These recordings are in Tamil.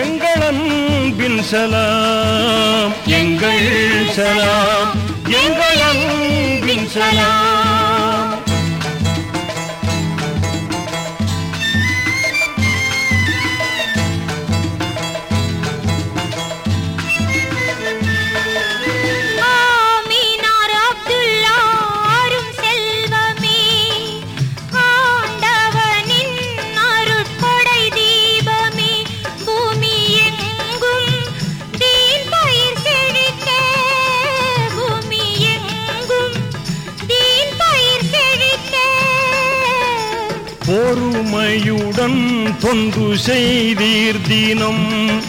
எங்கள் அன்பின் சலாம் எங்கள் சலாம் எங்கள் அன்பின் சலாம். பொறுமையுடன் தொண்டு செய்தீர் தினம்.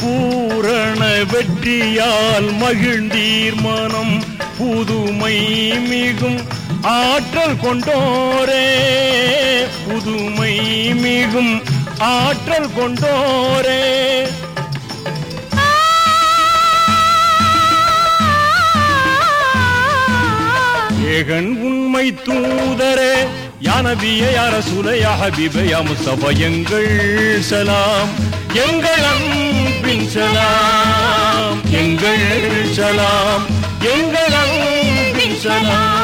பூரண வெற்றியால் மகிழ்ந்தீர் மனம். புதுமை மிகும் ஆற்றல் கொண்டோரே. புதுமை மிகும் ஆற்றல் கொண்டோரே. ஏகன் உண்மை தூதரே. யா யானபிய யார சுலையா ஹபீப யா முஸ்தபா எங்கள் சலாம். எங்கள் அன்பின் சலாம். எங்கள் சலாம். எங்கள் அன்பின் சலாம்.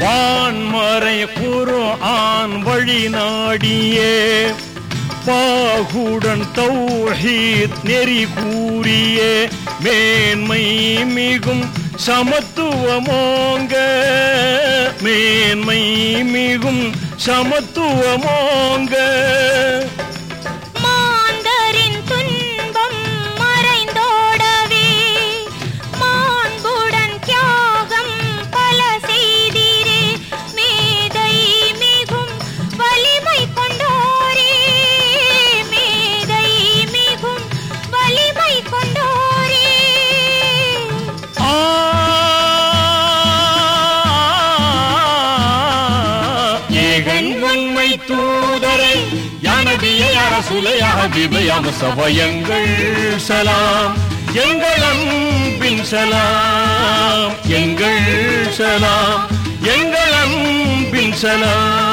வான்மறை குரு ஆண் வழி நாடியே. பாகுடன் தௌஹீத் நெறி கூறியே. மேன்மை மிகும் சமத்துவமோங்க. மேன்மை மிகும் சமத்துவமோங்க. தூதரை யானபிய யார சுலையா ஹபீபயா எங்கள் சலாம். எங்கள் அன்பின் சலாம். எங்கள் சலாம். எங்கள் அன்பின் சலாம்.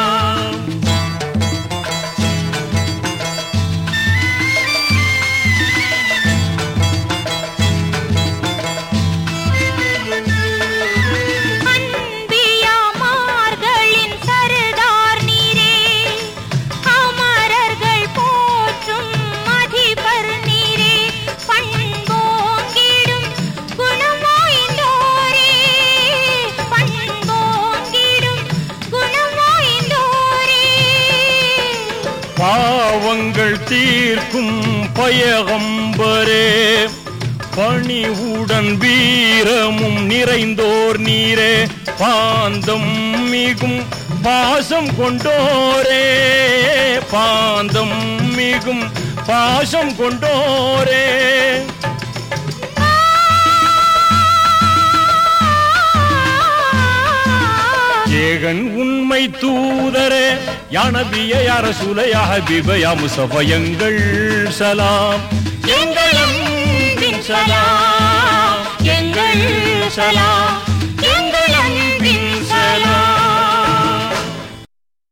பாவங்கள் தீர்க்கும் பயகம்பரே பணிவுடன் வீரமும் நிறைந்தோர் நீரே. பாந்தம் மிகும் பாசம் கொண்டோரே. பாந்தம் மிகும் பாசம் கொண்டோரே. ஏகன் உண்மை தூதரே யானபிய யார சுலையா ஹபீப யா சலாம். எங்கள் சலாம் எங்கள் சலாம்.